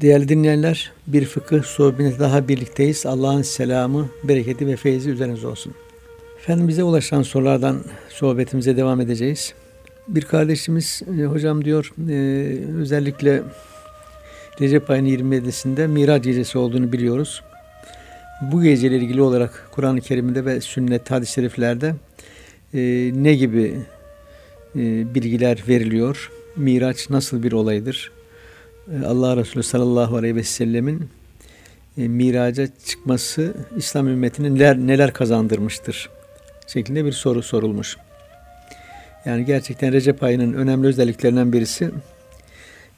Değerli dinleyenler, bir fıkıh sohbetinde daha birlikteyiz. Allah'ın selamı, bereketi ve feyzi üzerinize olsun. Efendim bize ulaşan sorulardan sohbetimize devam edeceğiz. Bir kardeşimiz, e, hocam diyor, e, özellikle Recep ayının 27'sinde Miraç gecesi olduğunu biliyoruz. Bu geceyle ilgili olarak Kur'an-ı Kerim'de ve sünnet hadis-i şeriflerde e, ne gibi bilgiler veriliyor? Miraç nasıl bir olaydır? E, Allah Resulü sallallahu aleyhi ve sellemin e, miraca çıkması İslam ümmetine neler, neler kazandırmıştır? şeklinde bir soru sorulmuş. Yani gerçekten Recep ayının önemli özelliklerinden birisi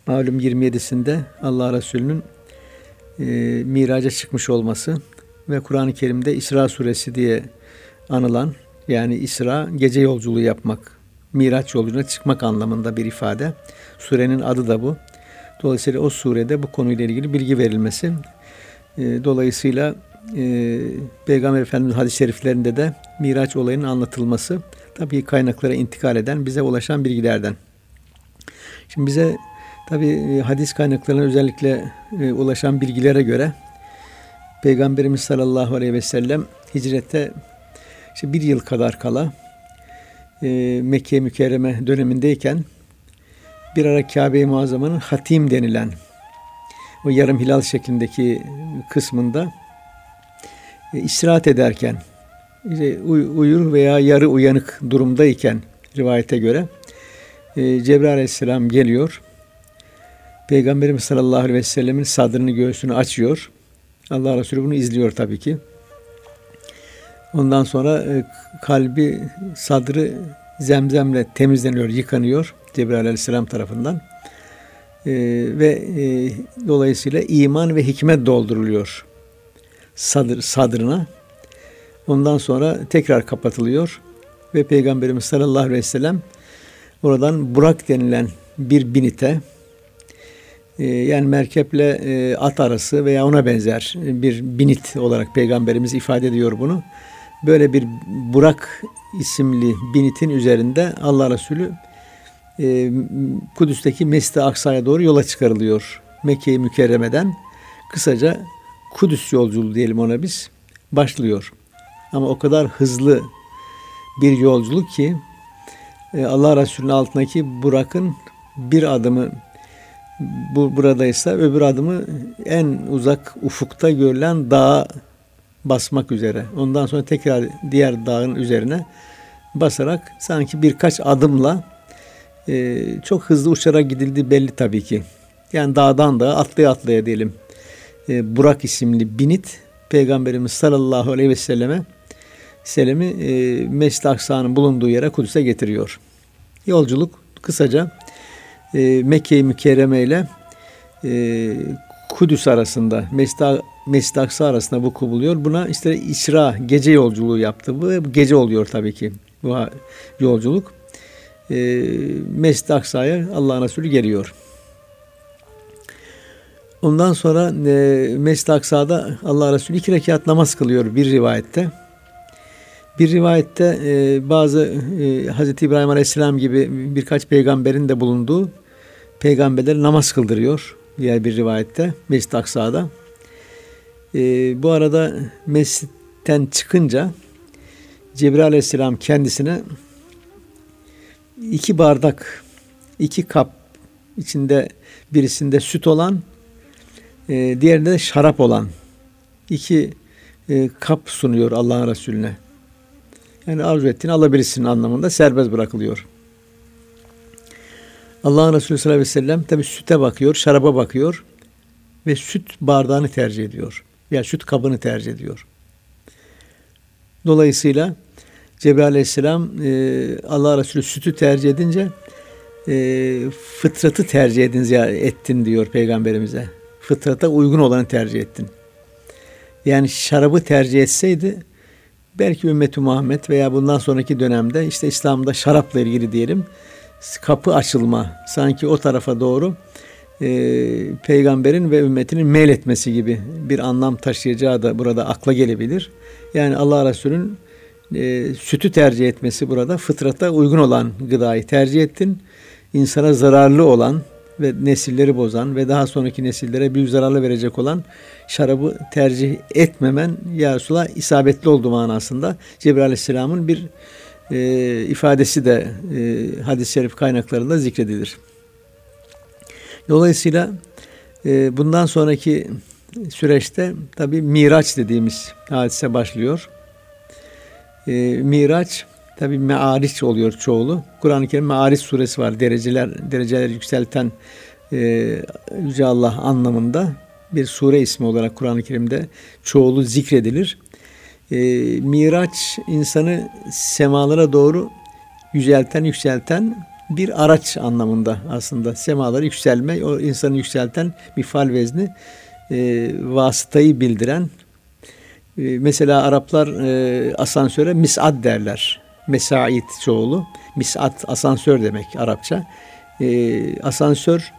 malum 27'sinde Allah Resulü'nün e, miraca çıkmış olması ve Kur'an-ı Kerim'de İsra suresi diye anılan yani İsra gece yolculuğu yapmak, miraç yolculuğuna çıkmak anlamında bir ifade. Surenin adı da bu. Dolayısıyla o surede bu konuyla ilgili bilgi verilmesi. E, dolayısıyla e, Peygamber Efendimiz hadis-i şeriflerinde de Miraç olayının anlatılması tabii kaynaklara intikal eden, bize ulaşan bilgilerden. Şimdi bize tabii e, hadis kaynaklarına özellikle ulaşan bilgilere göre Peygamberimiz sallallahu aleyhi ve sellem hicrette işte bir yıl kadar kala e, Mekke mükerreme dönemindeyken bir ara Kabe-i Muazzama'nın hatim denilen o yarım hilal şeklindeki kısmında e, istirahat ederken işte uyur veya yarı uyanık durumdayken rivayete göre e, Cebrail aleyhisselam geliyor. Peygamberimiz sallallahu aleyhi ve sellemin sadrını göğsünü açıyor. Allah Resulü bunu izliyor tabii ki. Ondan sonra e, kalbi, sadrı zemzemle temizleniyor, yıkanıyor Cebrail aleyhisselam tarafından. E, ve e, dolayısıyla iman ve hikmet dolduruluyor sadır, sadrına. Ondan sonra tekrar kapatılıyor ve Peygamberimiz sallallahu aleyhi ve sellem oradan Burak denilen bir binite e, yani merkeple e, at arası veya ona benzer bir binit olarak Peygamberimiz ifade ediyor bunu. Böyle bir Burak isimli binitin üzerinde Allah Resulü e, Kudüs'teki Mescid-i Aksa'ya doğru yola çıkarılıyor. Mekke-i Mükerreme'den kısaca Kudüs yolculuğu diyelim ona biz başlıyor. Ama o kadar hızlı bir yolculuk ki e, Allah Resulü'nün altındaki Burak'ın bir adımı bu buradaysa öbür adımı en uzak ufukta görülen dağa basmak üzere. Ondan sonra tekrar diğer dağın üzerine basarak sanki birkaç adımla e, çok hızlı uçarak gidildi belli tabii ki. Yani dağdan dağa atlaya atlaya diyelim. E, Burak isimli binit Peygamberimiz sallallahu aleyhi ve selleme Selim'i e, Mescid-i Aksa'nın bulunduğu yere Kudüs'e getiriyor. Yolculuk kısaca e, Mekke-i Mükerreme ile e, Kudüs arasında Mescid-i Mescid Aksa arasında bu buluyor. Buna işte İsra gece yolculuğu yaptı. Bu gece oluyor tabii ki bu yolculuk. E, Mescid Aksa'ya Allah'ın Resulü geliyor. Ondan sonra e, Mescid Aksa'da Allah Resulü iki rekat namaz kılıyor bir rivayette. Bir rivayette e, bazı e, Hz. İbrahim Aleyhisselam gibi birkaç peygamberin de bulunduğu peygamberler namaz kıldırıyor. Diğer bir rivayette Mescid-i Aksa'da. E, bu arada mescitten çıkınca Cebrail Aleyhisselam kendisine iki bardak, iki kap içinde birisinde süt olan, e, diğerinde de şarap olan iki e, kap sunuyor Allah'ın Resulüne. Yani arzu ettiğini alabilirsin anlamında serbest bırakılıyor. Allah'ın Resulü sallallahu aleyhi ve sellem tabi süte bakıyor, şaraba bakıyor ve süt bardağını tercih ediyor. Ya yani süt kabını tercih ediyor. Dolayısıyla Cebrail aleyhisselam e, Allah Resulü sütü tercih edince e, fıtratı tercih edin, ettin diyor peygamberimize. Fıtrata uygun olanı tercih ettin. Yani şarabı tercih etseydi belki ümmeti Muhammed veya bundan sonraki dönemde işte İslam'da şarapla ilgili diyelim kapı açılma sanki o tarafa doğru e, peygamberin ve ümmetinin meyletmesi gibi bir anlam taşıyacağı da burada akla gelebilir. Yani Allah Resulü'nün e, sütü tercih etmesi burada fıtrata uygun olan gıdayı tercih ettin. İnsana zararlı olan ve nesilleri bozan ve daha sonraki nesillere büyük zararlı verecek olan şarabı tercih etmemen ya Resulallah isabetli oldu manasında Cebrail Aleyhisselam'ın bir e, ifadesi de e, hadis-i şerif kaynaklarında zikredilir. Dolayısıyla e, bundan sonraki süreçte tabi Miraç dediğimiz hadise başlıyor. E, Miraç tabi meariç oluyor çoğulu. Kur'an-ı Kerim meariç suresi var. Dereceler dereceler yükselten e, Yüce Allah anlamında bir sure ismi olarak Kur'an-ı Kerim'de çoğulu zikredilir. E, Miraç insanı semalara doğru yücelten, yükselten bir araç anlamında aslında semaları yükselme, o insanı yükselten bir fal vezni e, vasıtayı bildiren e, mesela Araplar e, asansöre misad derler. Mesait çoğulu. Misat asansör demek Arapça. E, asansör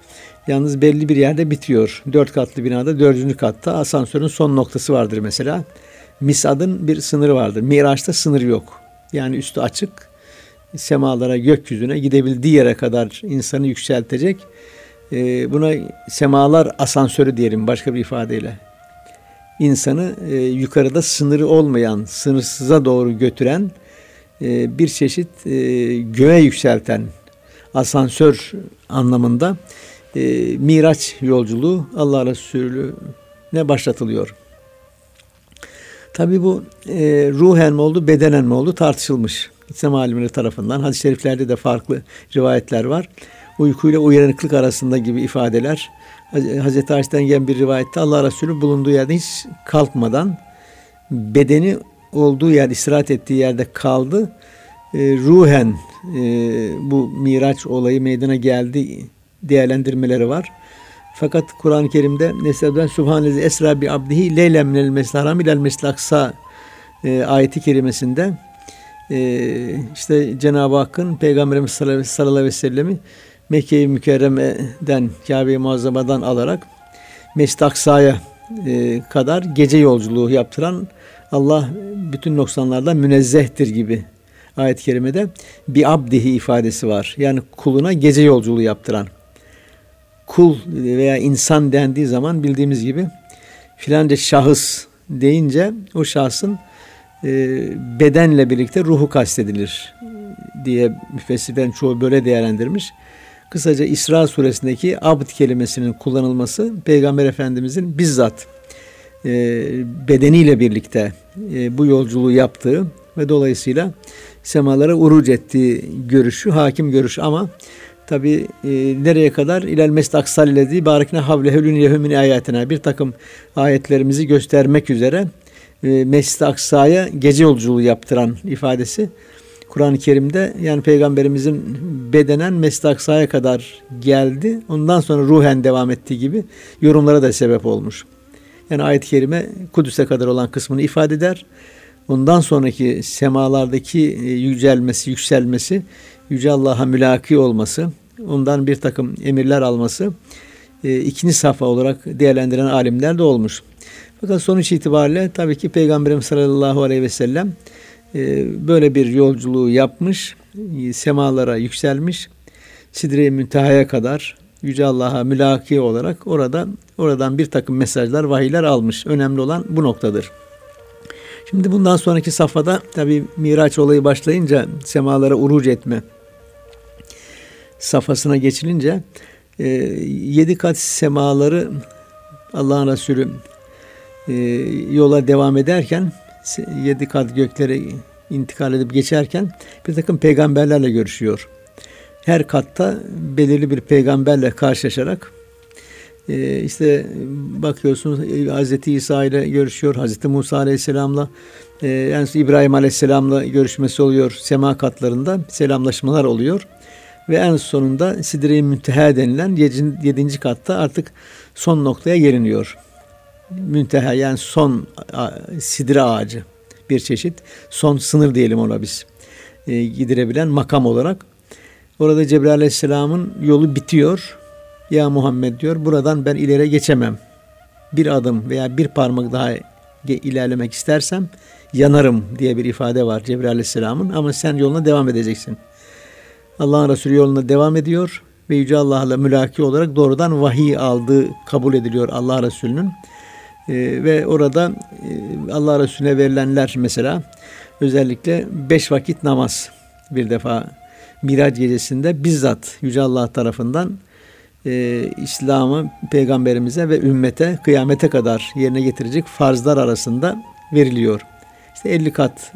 yalnız belli bir yerde bitiyor. Dört katlı binada dördüncü katta asansörün son noktası vardır mesela. Misad'ın bir sınırı vardır. Miraç'ta sınır yok. Yani üstü açık. Semalara, gökyüzüne gidebildiği yere kadar insanı yükseltecek. E, buna semalar asansörü diyelim başka bir ifadeyle. İnsanı e, yukarıda sınırı olmayan, sınırsıza doğru götüren e, bir çeşit e, göğe yükselten asansör anlamında e, Miraç yolculuğu Allah Resulü'ne başlatılıyor. Tabi bu e, ruhen mi oldu, bedenen mi oldu tartışılmış. İslam alimleri tarafından. Hadis-i şeriflerde de farklı rivayetler var. Uykuyla uyanıklık arasında gibi ifadeler. Hazreti Ayşe'den gelen bir rivayette Allah Resulü bulunduğu yerde hiç kalkmadan bedeni olduğu yer, istirahat ettiği yerde kaldı. E, ruhen e, bu Miraç olayı meydana geldi değerlendirmeleri var. Fakat Kur'an-ı Kerim'de Nesebden Subhanezi Esra bi abdihi leylen minel mesle haram ilel aksa e, ayeti kerimesinde e, işte Cenab-ı Hakk'ın Peygamberimiz sallallahu aleyhi ve sellemi Mekke-i Mükerreme'den Kabe-i Muazzama'dan alarak Mescid Aksa'ya e, kadar gece yolculuğu yaptıran Allah bütün noksanlardan münezzehtir gibi ayet-i kerimede bir abdihi ifadesi var. Yani kuluna gece yolculuğu yaptıran. Kul veya insan dendiği zaman bildiğimiz gibi filanca şahıs deyince o şahsın bedenle birlikte ruhu kastedilir diye müfessirlerin çoğu böyle değerlendirmiş. Kısaca İsra suresindeki abd kelimesinin kullanılması Peygamber Efendimizin bizzat e, bedeniyle birlikte e, bu yolculuğu yaptığı ve dolayısıyla semalara uruc ettiği görüşü, hakim görüş ama tabi e, nereye kadar ilel mesd aksallezi barakne havlehülün yehümün ayetine bir takım ayetlerimizi göstermek üzere e, mescid Aksa'ya gece yolculuğu yaptıran ifadesi Kur'an-ı Kerim'de yani peygamberimizin bedenen mescid Aksa'ya kadar geldi. Ondan sonra ruhen devam ettiği gibi yorumlara da sebep olmuş. Yani ayet-i kerime Kudüs'e kadar olan kısmını ifade eder. Ondan sonraki semalardaki e, yücelmesi, yükselmesi, Yüce Allah'a mülaki olması, ondan bir takım emirler alması e, ikinci safha olarak değerlendiren alimler de olmuş. Fakat sonuç itibariyle tabii ki Peygamberimiz sallallahu aleyhi ve sellem e, böyle bir yolculuğu yapmış, semalara yükselmiş, Sidre-i Münteha'ya kadar Yüce Allah'a mülaki olarak orada oradan bir takım mesajlar, vahiyler almış. Önemli olan bu noktadır. Şimdi bundan sonraki safhada tabi Miraç olayı başlayınca semalara uruc etme safhasına geçilince e, yedi kat semaları Allah'ın Resulü e, yola devam ederken yedi kat göklere intikal edip geçerken bir takım peygamberlerle görüşüyor. Her katta belirli bir peygamberle karşılaşarak e, işte bakıyorsunuz e, Hz. İsa ile görüşüyor, Hz. Musa Aleyhisselam'la e, yani İbrahim Aleyhisselam'la görüşmesi oluyor sema katlarında selamlaşmalar oluyor ve en sonunda Sidre-i Münteha denilen yedinci katta artık son noktaya geliniyor. Münteha yani son sidre ağacı bir çeşit son sınır diyelim ona biz e, gidirebilen makam olarak. Orada Cebrail Aleyhisselam'ın yolu bitiyor. Ya Muhammed diyor buradan ben ileri geçemem. Bir adım veya bir parmak daha ilerlemek istersem yanarım diye bir ifade var Cebrail Aleyhisselam'ın ama sen yoluna devam edeceksin. Allah'ın Resulü yoluna devam ediyor ve Yüce Allah'la mülaki olarak doğrudan vahiy aldığı kabul ediliyor Allah Resulü'nün. E, ve orada e, Allah Resulüne verilenler mesela özellikle beş vakit namaz bir defa Miraç gecesinde bizzat Yüce Allah tarafından e, İslam'ı peygamberimize ve ümmete kıyamete kadar yerine getirecek farzlar arasında veriliyor. İşte 50 kat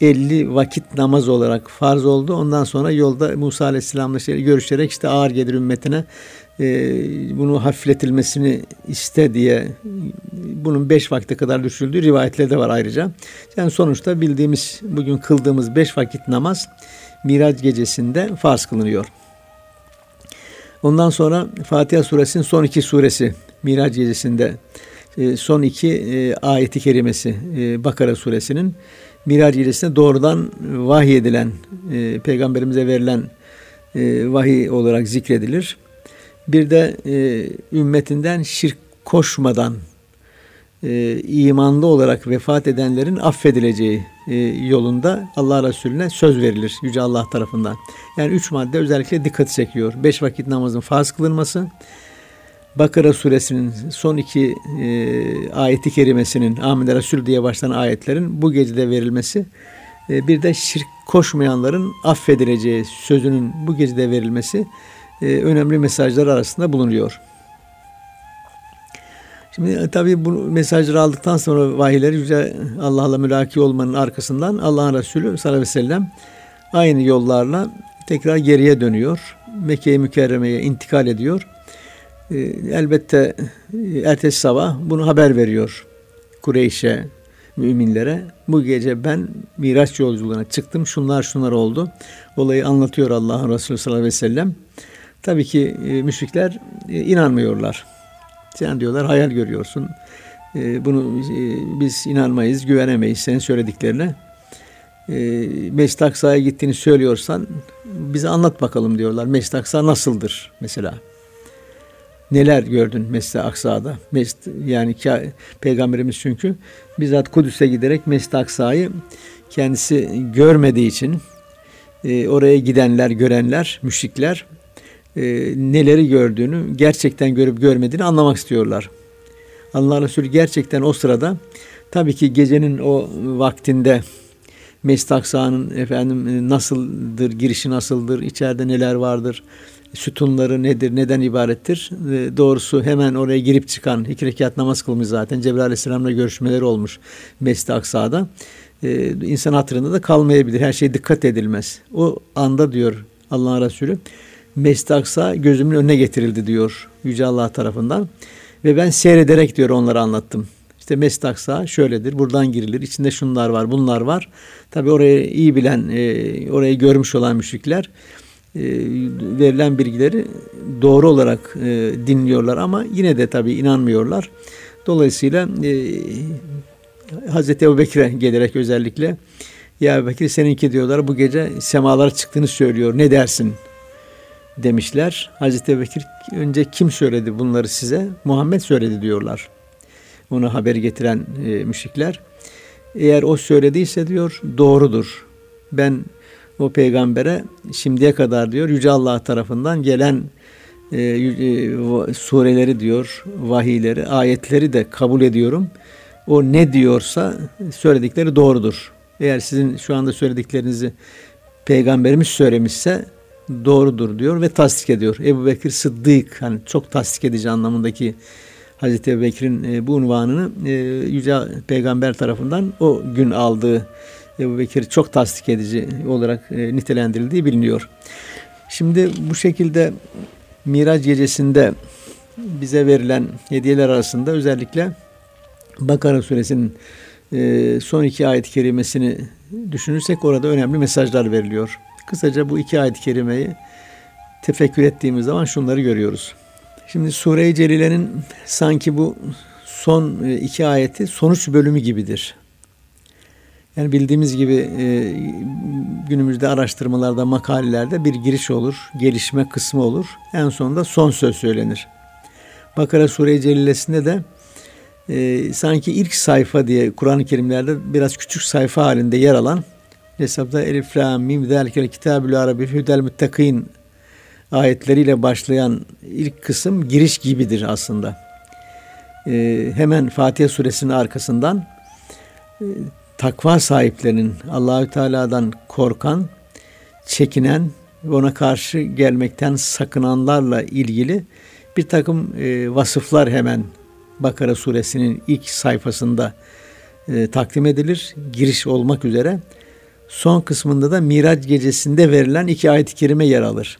50 vakit namaz olarak farz oldu. Ondan sonra yolda Musa Aleyhisselam'la şey görüşerek işte ağır gelir ümmetine bunu hafifletilmesini iste diye bunun beş vakte kadar düşüldüğü rivayetleri de var ayrıca. Yani sonuçta bildiğimiz bugün kıldığımız beş vakit namaz Miraç gecesinde farz kılınıyor. Ondan sonra Fatiha suresinin son iki suresi Miraç gecesinde e, son iki e, ayeti kerimesi e, Bakara suresinin Miraç gecesinde doğrudan vahiy edilen peygamberimize verilen vahiy olarak zikredilir. Bir de ümmetinden şirk koşmadan e, imanlı olarak vefat edenlerin affedileceği e, yolunda Allah Resulüne söz verilir Yüce Allah tarafından. Yani üç madde özellikle dikkat çekiyor. Beş vakit namazın farz kılınması, Bakara suresinin son iki e, ayeti kerimesinin Amin Resul diye başlayan ayetlerin bu gecede verilmesi, e, bir de şirk koşmayanların affedileceği sözünün bu gecede verilmesi e, önemli mesajlar arasında bulunuyor. Şimdi e, tabii bu mesajları aldıktan sonra vahiyleri Yüce Allah'la mülaki olmanın arkasından Allah'ın Resulü sallallahu aleyhi ve sellem aynı yollarla tekrar geriye dönüyor. Mekke-i Mükerreme'ye intikal ediyor. E, elbette e, ertesi sabah bunu haber veriyor Kureyş'e, müminlere. Bu gece ben Miraç yolculuğuna çıktım. Şunlar şunlar oldu. Olayı anlatıyor Allah'ın Resulü sallallahu aleyhi ve sellem. Tabii ki müşrikler inanmıyorlar. Sen diyorlar hayal görüyorsun. E, bunu e, biz inanmayız, güvenemeyiz senin söylediklerine. E, Mescid Aksa'ya gittiğini söylüyorsan bize anlat bakalım diyorlar. Mescid Aksa nasıldır mesela? Neler gördün Mescid Aksa'da? Mescid, yani Peygamberimiz çünkü bizzat Kudüs'e giderek Mescid Aksa'yı kendisi görmediği için e, oraya gidenler, görenler, müşrikler e, neleri gördüğünü, gerçekten görüp görmediğini anlamak istiyorlar. Allah Resulü gerçekten o sırada tabii ki gecenin o vaktinde Mescid Aksa'nın efendim e, nasıldır, girişi nasıldır, içeride neler vardır, sütunları nedir, neden ibarettir? E, doğrusu hemen oraya girip çıkan, iki rekat namaz kılmış zaten. Cebrail Aleyhisselam'la görüşmeleri olmuş Mescid Aksa'da. E, insan hatırında da kalmayabilir. Her şey dikkat edilmez. O anda diyor Allah Resulü Mestaksa gözümün önüne getirildi diyor Yüce Allah tarafından. Ve ben seyrederek diyor onları anlattım. İşte Mestaksa şöyledir, buradan girilir, içinde şunlar var, bunlar var. Tabi orayı iyi bilen, e, orayı görmüş olan müşrikler e, verilen bilgileri doğru olarak e, dinliyorlar ama yine de tabi inanmıyorlar. Dolayısıyla e, Hazreti Ebu Bekir'e gelerek özellikle ya Bekir seninki diyorlar bu gece semalara çıktığını söylüyor. Ne dersin? Demişler. Hazreti Bekir önce kim söyledi bunları size? Muhammed söyledi diyorlar. Ona haberi getiren e, müşrikler. Eğer o söylediyse diyor doğrudur. Ben o peygambere şimdiye kadar diyor Yüce Allah tarafından gelen e, e, sureleri diyor, vahiyleri, ayetleri de kabul ediyorum. O ne diyorsa söyledikleri doğrudur. Eğer sizin şu anda söylediklerinizi peygamberimiz söylemişse doğrudur diyor ve tasdik ediyor. Ebu Bekir Sıddık hani çok tasdik edici anlamındaki Hazreti Ebu Bekir'in e, bu unvanını e, Yüce Peygamber tarafından o gün aldığı Ebu Bekir çok tasdik edici olarak e, nitelendirildiği biliniyor. Şimdi bu şekilde Miraç gecesinde bize verilen hediyeler arasında özellikle Bakara suresinin e, son iki ayet-i kerimesini düşünürsek orada önemli mesajlar veriliyor. Kısaca bu iki ayet-i kerimeyi tefekkür ettiğimiz zaman şunları görüyoruz. Şimdi Sure-i Celile'nin sanki bu son e, iki ayeti sonuç bölümü gibidir. Yani bildiğimiz gibi e, günümüzde araştırmalarda, makalelerde bir giriş olur, gelişme kısmı olur. En sonunda son söz söylenir. Bakara Sure-i Celilesinde de e, sanki ilk sayfa diye Kur'an-ı Kerimlerde biraz küçük sayfa halinde yer alan hesapta Elif, La, Mim, Zelikel, Kitabül Arabi, Hüdel Müttakîn ayetleriyle başlayan ilk kısım giriş gibidir aslında. Ee, hemen Fatiha suresinin arkasından e, takva sahiplerinin Allahü Teala'dan korkan, çekinen ve ona karşı gelmekten sakınanlarla ilgili bir takım e, vasıflar hemen Bakara suresinin ilk sayfasında e, takdim edilir. Giriş olmak üzere. Son kısmında da Miraç gecesinde verilen iki ayet-i kerime yer alır.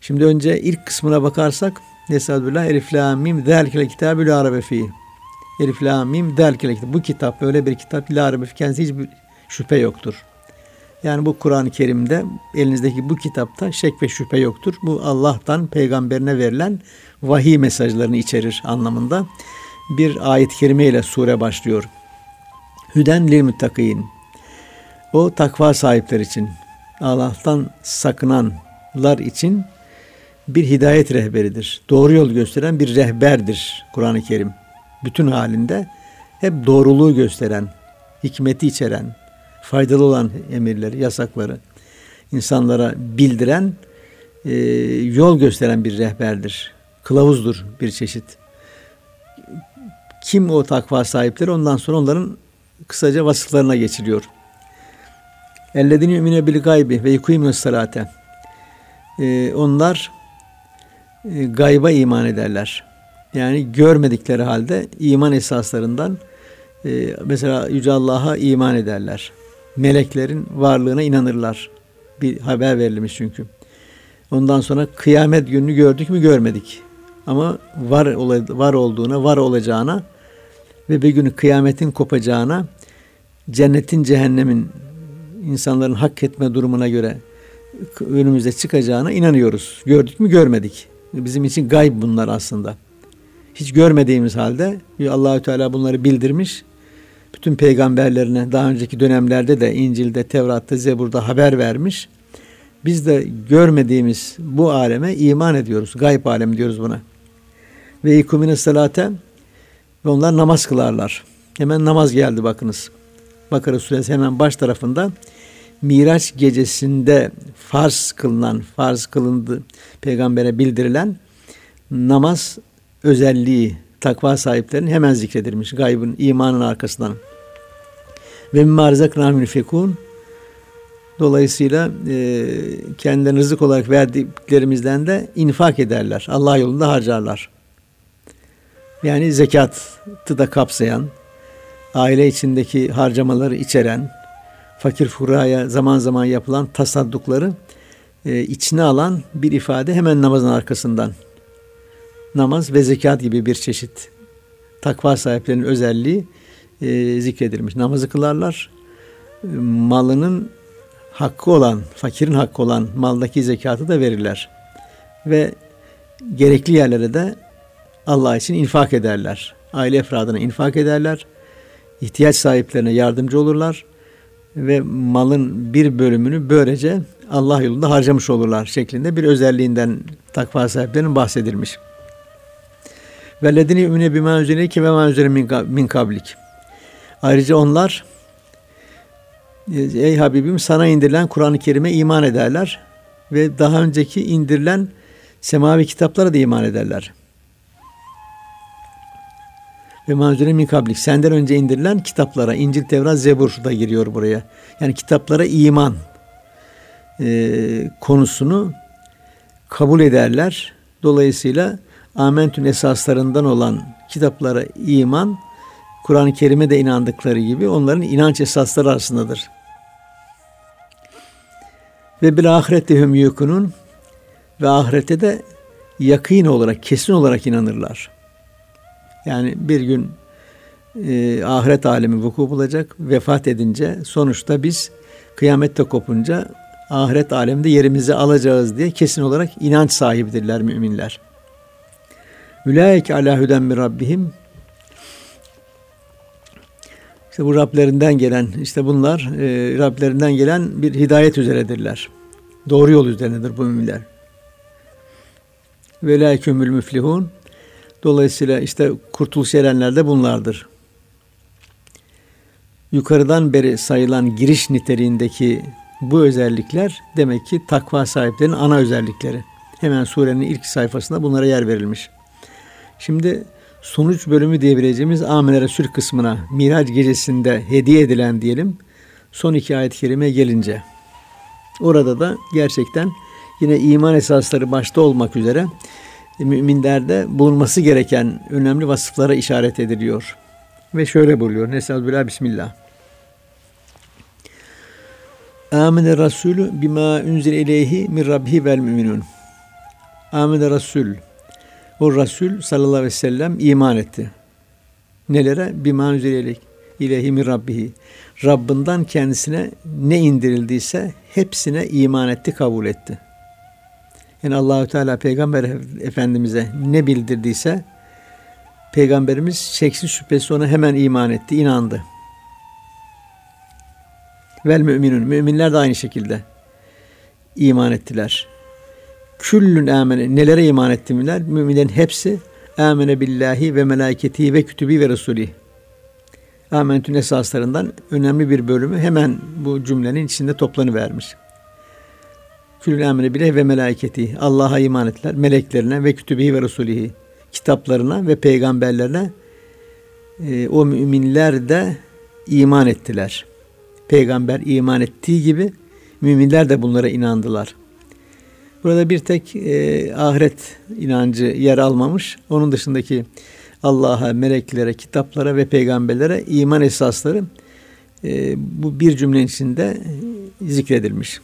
Şimdi önce ilk kısmına bakarsak Nesadullah Elif la mim zelkel kitabü la arabe fi. Elif la mim zelkel Bu kitap böyle bir kitap la arabe fi. Kendisi hiçbir şüphe yoktur. Yani bu Kur'an-ı Kerim'de elinizdeki bu kitapta şek ve şüphe yoktur. Bu Allah'tan peygamberine verilen vahiy mesajlarını içerir anlamında. Bir ayet-i kerime ile sure başlıyor. Hüden lil muttakin. O takva sahipler için, Allah'tan sakınanlar için bir hidayet rehberidir. Doğru yol gösteren bir rehberdir Kur'an-ı Kerim. Bütün halinde hep doğruluğu gösteren, hikmeti içeren, faydalı olan emirleri, yasakları insanlara bildiren, e, yol gösteren bir rehberdir. Kılavuzdur bir çeşit. Kim o takva sahipleri ondan sonra onların kısaca vasıflarına geçiliyor. Ellezine yümine bil gaybi ve yukimüs salate. Ee, onlar e, gayba iman ederler. Yani görmedikleri halde iman esaslarından e, mesela Yüce Allah'a iman ederler. Meleklerin varlığına inanırlar. Bir haber verilmiş çünkü. Ondan sonra kıyamet gününü gördük mü görmedik. Ama var var olduğuna, var olacağına ve bir günü kıyametin kopacağına, cennetin cehennemin insanların hak etme durumuna göre önümüze çıkacağına inanıyoruz. Gördük mü görmedik. Bizim için gayb bunlar aslında. Hiç görmediğimiz halde Allahü Teala bunları bildirmiş. Bütün peygamberlerine daha önceki dönemlerde de İncil'de, Tevrat'ta, Zebur'da haber vermiş. Biz de görmediğimiz bu aleme iman ediyoruz. Gayb alemi diyoruz buna. Ve ikumine salate ve onlar namaz kılarlar. Hemen namaz geldi bakınız. Bakara suresi hemen baş tarafında Miraç gecesinde farz kılınan, farz kılındı peygambere bildirilen namaz özelliği takva sahiplerinin hemen zikredilmiş. Gaybın, imanın arkasından. Ve mimmarzak namül fekun Dolayısıyla e, kendilerine rızık olarak verdiklerimizden de infak ederler. Allah yolunda harcarlar. Yani zekatı da kapsayan, aile içindeki harcamaları içeren, fakir furaya zaman zaman yapılan tasaddukları e, içine alan bir ifade hemen namazın arkasından. Namaz ve zekat gibi bir çeşit takva sahiplerinin özelliği e, zikredilmiş. Namazı kılarlar. Malının hakkı olan, fakirin hakkı olan maldaki zekatı da verirler. Ve gerekli yerlere de Allah için infak ederler. Aile efradına infak ederler. İhtiyaç sahiplerine yardımcı olurlar ve malın bir bölümünü böylece Allah yolunda harcamış olurlar şeklinde bir özelliğinden takva sahiplerinin bahsedilmiş. Ve ledini ümine bima üzerine ve ma üzerine min kablik. Ayrıca onlar ey Habibim sana indirilen Kur'an-ı Kerim'e iman ederler ve daha önceki indirilen semavi kitaplara da iman ederler ve manzure min kablik. Senden önce indirilen kitaplara, İncil, Tevrat, Zebur da giriyor buraya. Yani kitaplara iman e, konusunu kabul ederler. Dolayısıyla Amentün esaslarından olan kitaplara iman, Kur'an-ı Kerim'e de inandıkları gibi onların inanç esasları arasındadır. Ve bir ahirette hüm yukunun ve ahirete de yakın olarak, kesin olarak inanırlar. Yani bir gün e, ahiret alemi vuku bulacak. Vefat edince sonuçta biz kıyamette kopunca ahiret aleminde yerimizi alacağız diye kesin olarak inanç sahibidirler müminler. Ülaike ala huden min rabbihim işte bu Rablerinden gelen, işte bunlar e, Rablerinden gelen bir hidayet üzeredirler. Doğru yol üzerindedir bu müminler. Ve la müflihun. Dolayısıyla işte kurtuluş erenler de bunlardır. Yukarıdan beri sayılan giriş niteliğindeki bu özellikler demek ki takva sahiplerinin ana özellikleri. Hemen surenin ilk sayfasında bunlara yer verilmiş. Şimdi sonuç bölümü diyebileceğimiz Amine Resul kısmına Miraç gecesinde hediye edilen diyelim son iki ayet-i kerime gelince orada da gerçekten yine iman esasları başta olmak üzere müminlerde bulunması gereken önemli vasıflara işaret ediliyor. Ve şöyle buyuruyor. Nes'elbillah Bismillah. Amine Rasulü bima unzil ileyhi min rabbihi vel müminun. Amine Rasul. O Rasul sallallahu aleyhi ve sellem iman etti. Nelere? Bima unzil ileyhi, ileyhi min rabbihi. Rabbinden kendisine ne indirildiyse hepsine iman etti, kabul etti. Yani Allahü Teala Peygamber Efendimiz'e ne bildirdiyse Peygamberimiz şeksiz şüphesiz ona hemen iman etti, inandı. Vel müminun. Müminler de aynı şekilde iman ettiler. Küllün amene. Nelere iman ettiler? Müminlerin hepsi amene billahi ve melaketi ve kütübi ve resulih. Amentün esaslarından önemli bir bölümü hemen bu cümlenin içinde toplanıvermiş. Küllün amene billahi ve melaketi. Allah'a iman ettiler. Meleklerine ve kütübi ve resulihi. Kitaplarına ve peygamberlerine e, o müminler de iman ettiler.'' peygamber iman ettiği gibi müminler de bunlara inandılar. Burada bir tek e, ahiret inancı yer almamış. Onun dışındaki Allah'a, meleklere, kitaplara ve peygamberlere iman esasları e, bu bir cümlenin içinde zikredilmiş.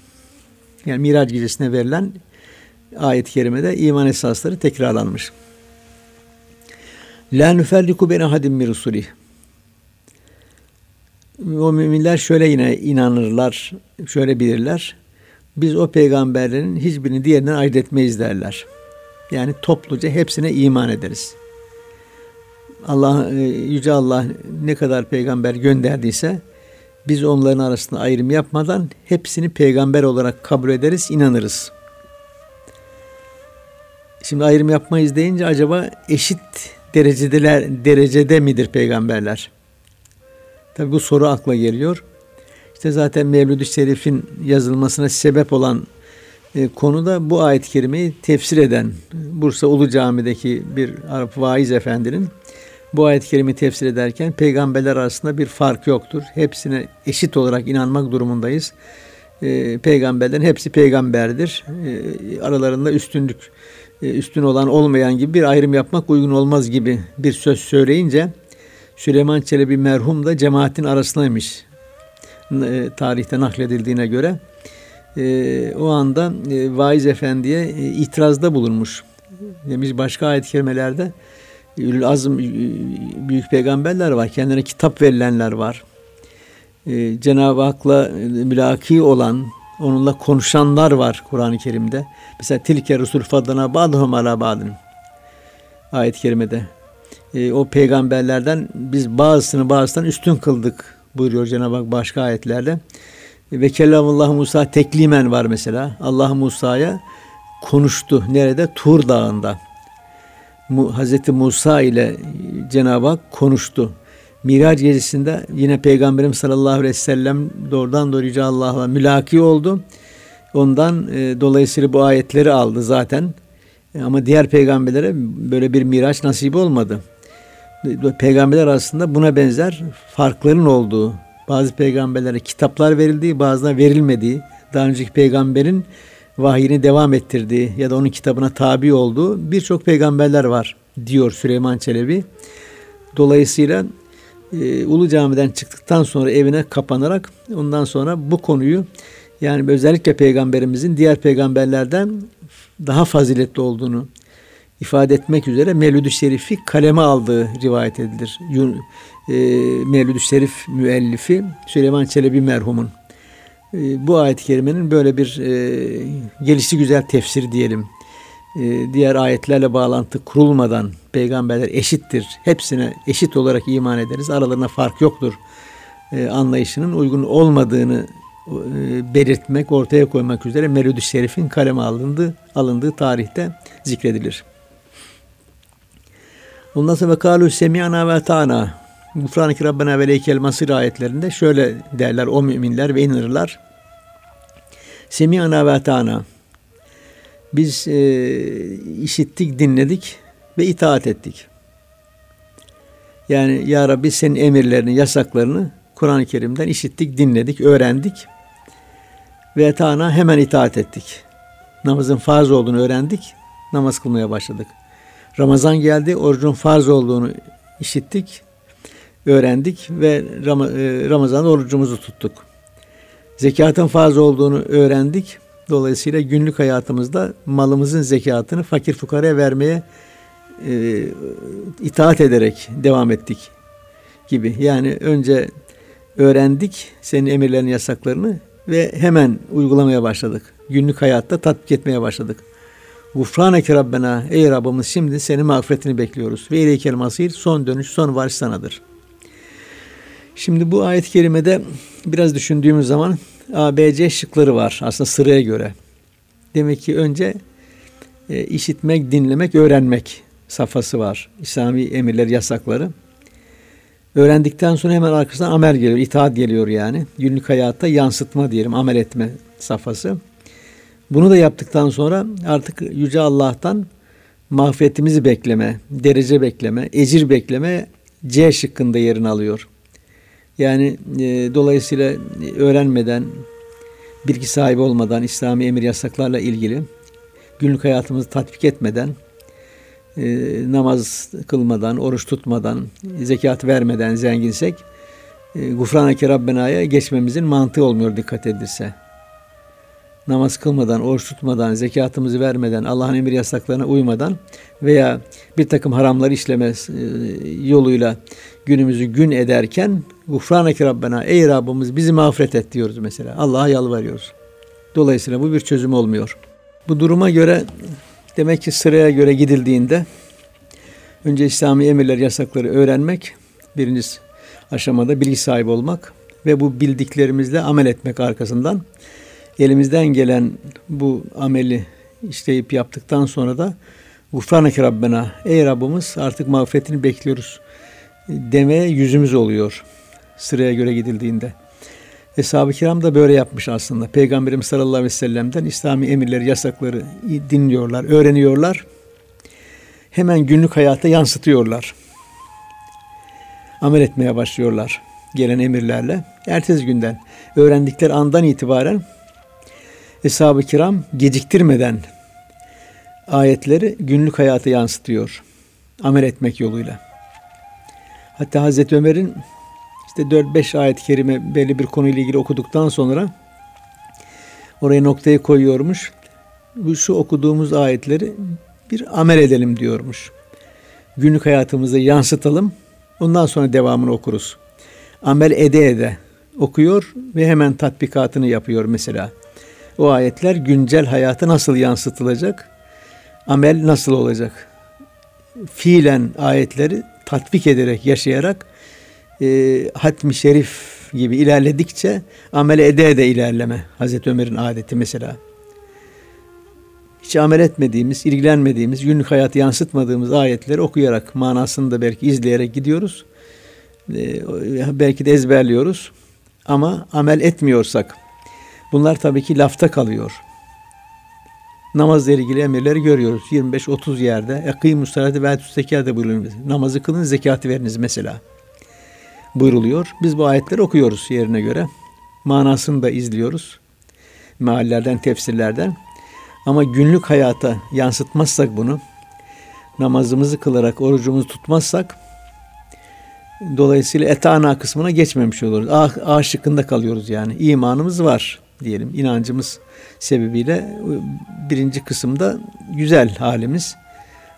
Yani Miraç gecesine verilen ayet-i kerimede iman esasları tekrarlanmış. La nüferriku beyne hadim min o müminler şöyle yine inanırlar, şöyle bilirler. Biz o peygamberlerin hiçbirini diğerinden ayırt etmeyiz derler. Yani topluca hepsine iman ederiz. Allah e, yüce Allah ne kadar peygamber gönderdiyse biz onların arasında ayrım yapmadan hepsini peygamber olarak kabul ederiz, inanırız. Şimdi ayrım yapmayız deyince acaba eşit derecedeler derecede midir peygamberler? Tabi bu soru akla geliyor. İşte zaten Mevlid-i Şerif'in yazılmasına sebep olan e, konu da bu ayet-i kerimeyi tefsir eden Bursa Ulu Cami'deki bir Arap vaiz efendinin bu ayet-i kerimeyi tefsir ederken peygamberler arasında bir fark yoktur. Hepsine eşit olarak inanmak durumundayız. E, peygamberlerin hepsi peygamberdir. E, aralarında üstünlük e, üstün olan olmayan gibi bir ayrım yapmak uygun olmaz gibi bir söz söyleyince Süleyman Çelebi merhum da cemaatin arasındaymış. E, tarihte nakledildiğine göre. E, o anda e, vaiz efendiye e, itirazda bulunmuş. Demiş başka ayet-i kerimelerde Ülül Azm büyük peygamberler var. Kendilerine kitap verilenler var. Ee, Cenab-ı Hak'la mülaki olan, onunla konuşanlar var Kur'an-ı Kerim'de. Mesela tilke rusul fadlana ba'duhum ala ba'din. Ayet-i kerimede e, o peygamberlerden biz bazısını bazısından üstün kıldık buyuruyor Cenab-ı Hak başka ayetlerde. Ve kellamullah Musa teklimen var mesela. Allah Musa'ya konuştu. Nerede? Tur Dağı'nda. Hazreti Musa ile Cenab-ı Hak konuştu. Miraç gecesinde yine Peygamberim sallallahu aleyhi ve sellem doğrudan doğru Yüce Allah'la mülaki oldu. Ondan e, dolayısıyla bu ayetleri aldı zaten. E, ama diğer peygamberlere böyle bir miraç nasip olmadı peygamberler arasında buna benzer farkların olduğu, bazı peygamberlere kitaplar verildiği, bazılarına verilmediği, daha önceki peygamberin vahyini devam ettirdiği ya da onun kitabına tabi olduğu birçok peygamberler var diyor Süleyman Çelebi. Dolayısıyla e, Ulu Cami'den çıktıktan sonra evine kapanarak ondan sonra bu konuyu yani özellikle peygamberimizin diğer peygamberlerden daha faziletli olduğunu, ifade etmek üzere Mevlüd-ü Şerif'i kaleme aldığı rivayet edilir. E, Mevlüd-ü Şerif müellifi Süleyman Çelebi merhumun. E, bu ayet-i kerimenin böyle bir e, gelişi güzel tefsiri diyelim. E, diğer ayetlerle bağlantı kurulmadan peygamberler eşittir. Hepsine eşit olarak iman ederiz. Aralarında fark yoktur. E, anlayışının uygun olmadığını e, belirtmek, ortaya koymak üzere Mevlüd-ü Şerif'in kaleme alındığı, alındığı tarihte zikredilir. Ondan sonra kalu semiyana ve ta'na. Gufranike Rabbena ve leykel masir ayetlerinde şöyle derler o müminler ve inanırlar. Semiyana ve ta'na. Biz e, işittik, dinledik ve itaat ettik. Yani Ya Rabbi senin emirlerini, yasaklarını Kur'an-ı Kerim'den işittik, dinledik, öğrendik. Ve Ta'na hemen itaat ettik. Namazın farz olduğunu öğrendik, namaz kılmaya başladık. Ramazan geldi, orucun farz olduğunu işittik, öğrendik ve e, Ramazan orucumuzu tuttuk. Zekatın farz olduğunu öğrendik. Dolayısıyla günlük hayatımızda malımızın zekatını fakir fukaraya vermeye e, itaat ederek devam ettik gibi. Yani önce öğrendik senin emirlerin yasaklarını ve hemen uygulamaya başladık. Günlük hayatta tatbik etmeye başladık. Gufraneke Rabbena ey Rabbimiz şimdi senin mağfiretini bekliyoruz. Ve ileykel son dönüş son varış sanadır. Şimdi bu ayet-i kerimede biraz düşündüğümüz zaman A, B, C şıkları var aslında sıraya göre. Demek ki önce e, işitmek, dinlemek, öğrenmek safhası var. İslami emirler, yasakları. Öğrendikten sonra hemen arkasından amel geliyor, itaat geliyor yani. Günlük hayatta yansıtma diyelim, amel etme safhası. Bunu da yaptıktan sonra artık Yüce Allah'tan mağfiretimizi bekleme, derece bekleme, ecir bekleme C şıkkında yerini alıyor. Yani e, dolayısıyla öğrenmeden, bilgi sahibi olmadan, İslami emir yasaklarla ilgili günlük hayatımızı tatbik etmeden, e, namaz kılmadan, oruç tutmadan, zekat vermeden zenginsek, e, Gufraneke Rabbena'ya geçmemizin mantığı olmuyor dikkat edilse namaz kılmadan, oruç tutmadan, zekatımızı vermeden, Allah'ın emir yasaklarına uymadan veya bir takım haramlar işlemez e, yoluyla günümüzü gün ederken Gufraneke Rabbena ey Rabbimiz bizi mağfiret et diyoruz mesela. Allah'a yalvarıyoruz. Dolayısıyla bu bir çözüm olmuyor. Bu duruma göre demek ki sıraya göre gidildiğinde önce İslami emirler, yasakları öğrenmek, birinci aşamada bilgi sahibi olmak ve bu bildiklerimizle amel etmek arkasından elimizden gelen bu ameli işleyip yaptıktan sonra da Gufraneke Rabbena ey Rabbimiz artık mağfiretini bekliyoruz demeye yüzümüz oluyor sıraya göre gidildiğinde. Eshab-ı kiram da böyle yapmış aslında. Peygamberimiz sallallahu aleyhi ve sellem'den İslami emirleri, yasakları dinliyorlar, öğreniyorlar. Hemen günlük hayata yansıtıyorlar. Amel etmeye başlıyorlar gelen emirlerle. Ertesi günden öğrendikleri andan itibaren Eshab-ı kiram geciktirmeden ayetleri günlük hayata yansıtıyor. Amel etmek yoluyla. Hatta Hazreti Ömer'in işte 4-5 ayet-i kerime belli bir konuyla ilgili okuduktan sonra oraya noktayı koyuyormuş. Bu şu okuduğumuz ayetleri bir amel edelim diyormuş. Günlük hayatımızda yansıtalım. Ondan sonra devamını okuruz. Amel ede ede okuyor ve hemen tatbikatını yapıyor mesela o ayetler güncel hayata nasıl yansıtılacak? Amel nasıl olacak? Fiilen ayetleri tatbik ederek, yaşayarak e, hatmi şerif gibi ilerledikçe amele ede de ilerleme. Hazreti Ömer'in adeti mesela. Hiç amel etmediğimiz, ilgilenmediğimiz, günlük hayatı yansıtmadığımız ayetleri okuyarak, manasını da belki izleyerek gidiyoruz. E, belki de ezberliyoruz. Ama amel etmiyorsak, Bunlar tabii ki lafta kalıyor. Namazla ilgili emirleri görüyoruz. 25-30 yerde. Ekîmü salate ve zekâte buyuruluyor. Namazı kılın, zekatı veriniz mesela. Buyruluyor. Biz bu ayetleri okuyoruz yerine göre. Manasını da izliyoruz. Meallerden, tefsirlerden. Ama günlük hayata yansıtmazsak bunu, namazımızı kılarak, orucumuzu tutmazsak, dolayısıyla etana kısmına geçmemiş oluruz. A, A şıkkında kalıyoruz yani. İmanımız var diyelim inancımız sebebiyle birinci kısımda güzel halimiz.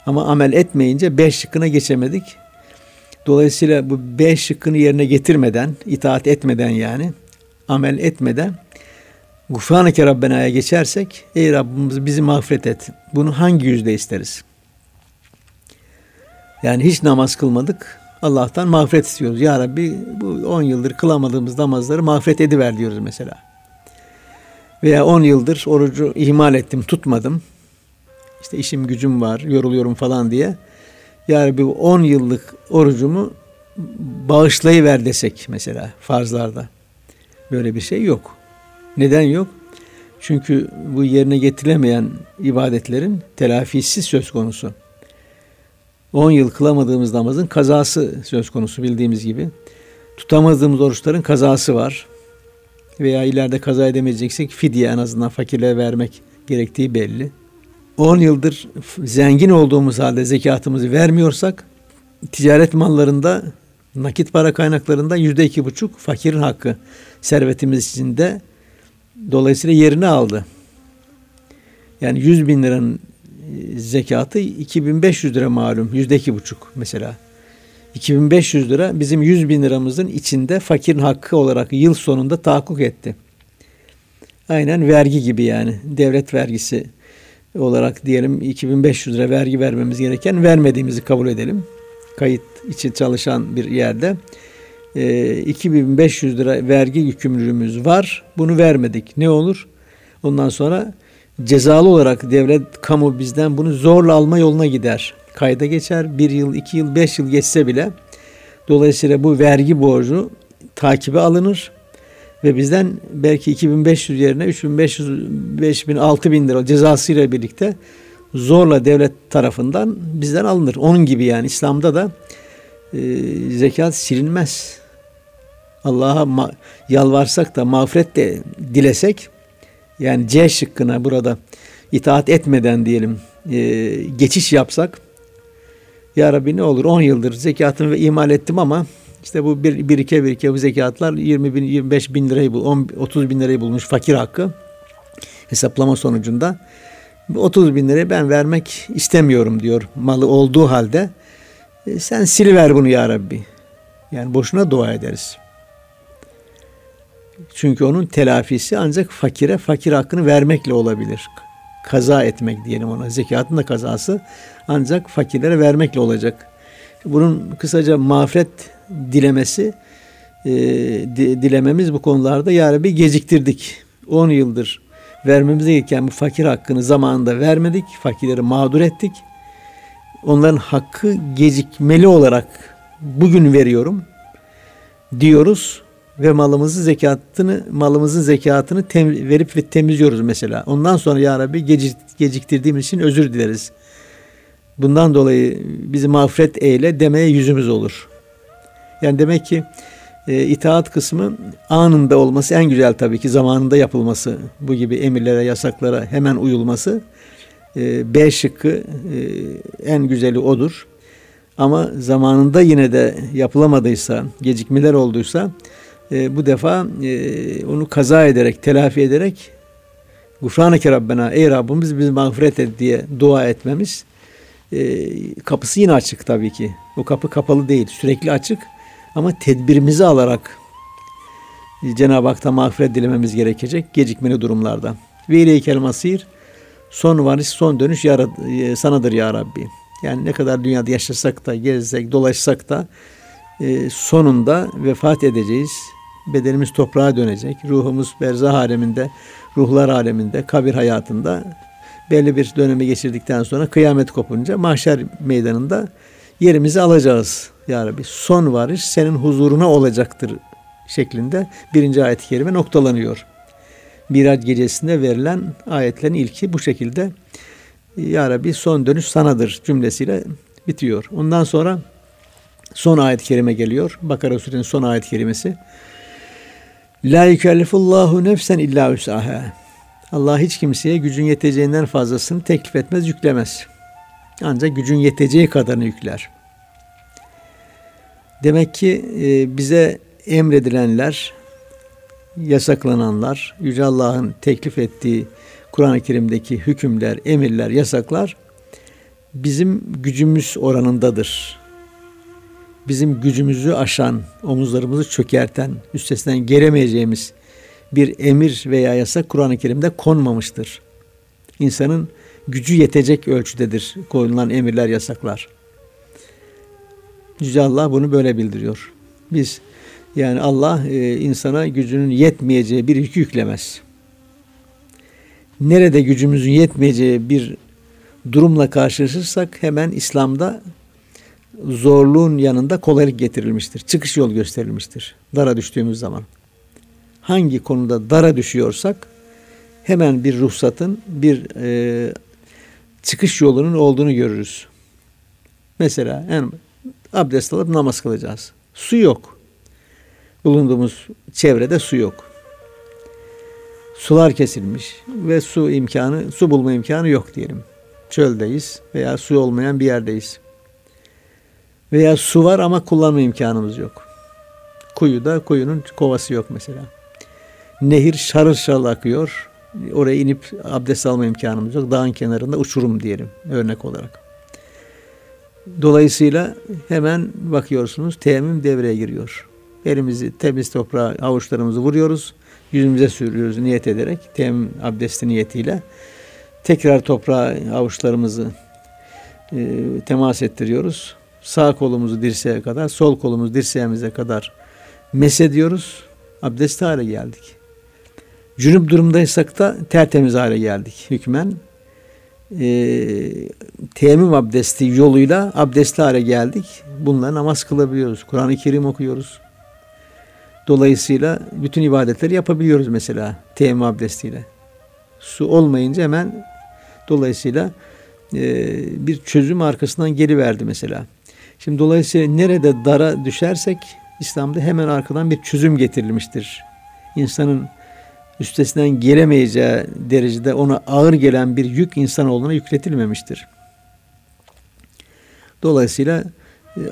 Ama amel etmeyince beş şıkkına geçemedik. Dolayısıyla bu beş şıkkını yerine getirmeden, itaat etmeden yani, amel etmeden Gufraneke Rabbena'ya geçersek, ey Rabbimiz bizi mağfiret et. Bunu hangi yüzde isteriz? Yani hiç namaz kılmadık. Allah'tan mağfiret istiyoruz. Ya Rabbi bu 10 yıldır kılamadığımız namazları mağfiret ediver diyoruz mesela veya 10 yıldır orucu ihmal ettim, tutmadım. İşte işim gücüm var, yoruluyorum falan diye. Yani bu 10 yıllık orucumu bağışlayıver desek mesela farzlarda. Böyle bir şey yok. Neden yok? Çünkü bu yerine getirilemeyen ibadetlerin telafisi söz konusu. 10 yıl kılamadığımız namazın kazası söz konusu bildiğimiz gibi. Tutamadığımız oruçların kazası var. Veya ileride kaza edemeyeceksek fidye en azından fakirlere vermek gerektiği belli. 10 yıldır zengin olduğumuz halde zekatımızı vermiyorsak ticaret mallarında nakit para kaynaklarında yüzde iki buçuk fakirin hakkı servetimiz içinde dolayısıyla yerini aldı. Yani 100 bin liranın e, zekatı 2500 lira malum yüzde iki buçuk mesela. 2500 lira bizim 100 bin liramızın içinde fakirin hakkı olarak yıl sonunda tahakkuk etti. Aynen vergi gibi yani devlet vergisi olarak diyelim 2500 lira vergi vermemiz gereken vermediğimizi kabul edelim. Kayıt için çalışan bir yerde e, 2500 lira vergi yükümlülüğümüz var. Bunu vermedik. Ne olur? Ondan sonra cezalı olarak devlet, kamu bizden bunu zorla alma yoluna gider. Kayda geçer. Bir yıl, iki yıl, beş yıl geçse bile dolayısıyla bu vergi borcu takibe alınır ve bizden belki 2500 yerine 3500, 5000, 6000 lira cezasıyla birlikte zorla devlet tarafından bizden alınır. Onun gibi yani İslam'da da e, zekat silinmez. Allah'a yalvarsak da mağfiret de dilesek yani C şıkkına burada itaat etmeden diyelim e, geçiş yapsak ya Rabbi ne olur 10 yıldır zekatını ve imal ettim ama işte bu bir, birike birike bu zekatlar 20 bin 25 bin lirayı bul 10, 30 bin lirayı bulmuş fakir hakkı hesaplama sonucunda 30 bin lirayı ben vermek istemiyorum diyor malı olduğu halde e, sen siliver bunu ya Rabbi yani boşuna dua ederiz. Çünkü onun telafisi ancak fakire fakir hakkını vermekle olabilir. Kaza etmek diyelim ona. Zekatın da kazası ancak fakirlere vermekle olacak. Bunun kısaca mağfiret dilemesi e, dilememiz bu konularda ya Rabbi geciktirdik. 10 yıldır vermemiz gereken bu fakir hakkını zamanında vermedik. Fakirleri mağdur ettik. Onların hakkı gecikmeli olarak bugün veriyorum diyoruz ve malımızı zekatını malımızın zekatını tem, verip ve temizliyoruz mesela. Ondan sonra ya Rabbi gecik, geciktirdiğimiz için özür dileriz. Bundan dolayı bizi mağfiret eyle demeye yüzümüz olur. Yani demek ki e, itaat kısmı anında olması en güzel tabii ki zamanında yapılması. Bu gibi emirlere, yasaklara hemen uyulması. E, B şıkkı e, en güzeli odur. Ama zamanında yine de yapılamadıysa, gecikmeler olduysa e, bu defa e, onu kaza ederek, telafi ederek Gufraneke Rabbena ey Rabbimiz bizi mağfiret et diye dua etmemiz e, kapısı yine açık tabii ki. O kapı kapalı değil. Sürekli açık ama tedbirimizi alarak Cenab-ı Hak'ta mağfiret dilememiz gerekecek gecikmeli durumlarda. Ve ileykel son varis son dönüş ya, e, sanadır ya Rabbi. Yani ne kadar dünyada yaşasak da gezsek dolaşsak da e, sonunda vefat edeceğiz. Bedenimiz toprağa dönecek. Ruhumuz berzah aleminde, ruhlar aleminde, kabir hayatında belli bir dönemi geçirdikten sonra kıyamet kopunca mahşer meydanında yerimizi alacağız. Ya Rabbi son varış senin huzuruna olacaktır şeklinde birinci ayet-i kerime noktalanıyor. Miraç gecesinde verilen ayetlerin ilki bu şekilde Ya Rabbi son dönüş sanadır cümlesiyle bitiyor. Ondan sonra son ayet-i kerime geliyor. Bakara suresinin son ayet-i kerimesi. La yükellifullahu nefsen illa usaha. Allah hiç kimseye gücün yeteceğinden fazlasını teklif etmez, yüklemez. Ancak gücün yeteceği kadarını yükler. Demek ki e, bize emredilenler, yasaklananlar, Yüce Allah'ın teklif ettiği Kur'an-ı Kerim'deki hükümler, emirler, yasaklar bizim gücümüz oranındadır. Bizim gücümüzü aşan, omuzlarımızı çökerten, üstesinden gelemeyeceğimiz bir emir veya yasak Kur'an-ı Kerim'de konmamıştır. İnsanın gücü yetecek ölçüdedir konulan emirler, yasaklar. Yüce Allah bunu böyle bildiriyor. Biz yani Allah e, insana gücünün yetmeyeceği bir yük yüklemez. Nerede gücümüzün yetmeyeceği bir durumla karşılaşırsak hemen İslam'da zorluğun yanında kolaylık getirilmiştir. Çıkış yol gösterilmiştir. Dara düştüğümüz zaman. Hangi konuda dara düşüyorsak hemen bir ruhsatın, bir e, çıkış yolunun olduğunu görürüz. Mesela yani abdest alıp namaz kılacağız. Su yok. Bulunduğumuz çevrede su yok. Sular kesilmiş ve su imkanı, su bulma imkanı yok diyelim. Çöldeyiz veya su olmayan bir yerdeyiz. Veya su var ama kullanma imkanımız yok. Kuyuda kuyunun kovası yok mesela. Nehir şarıl şarıl akıyor. Oraya inip abdest alma imkanımız yok. Dağın kenarında uçurum diyelim örnek olarak. Dolayısıyla hemen bakıyorsunuz teyemmüm devreye giriyor. Elimizi temiz toprağa avuçlarımızı vuruyoruz. Yüzümüze sürüyoruz niyet ederek teyemmüm abdesti niyetiyle. Tekrar toprağa avuçlarımızı e, temas ettiriyoruz. Sağ kolumuzu dirseğe kadar, sol kolumuz dirseğimize kadar mesediyoruz. Abdest hale geldik. Cünüp durumdaysak da tertemiz hale geldik hükmen. E, teyemmüm abdesti yoluyla abdestli hale geldik. Bununla namaz kılabiliyoruz. Kur'an-ı Kerim okuyoruz. Dolayısıyla bütün ibadetleri yapabiliyoruz mesela teyemmüm abdestiyle. Su olmayınca hemen dolayısıyla e, bir çözüm arkasından geliverdi mesela. Şimdi dolayısıyla nerede dara düşersek İslam'da hemen arkadan bir çözüm getirilmiştir. İnsanın üstesinden gelemeyeceği derecede ona ağır gelen bir yük insanoğluna yükletilmemiştir. Dolayısıyla e,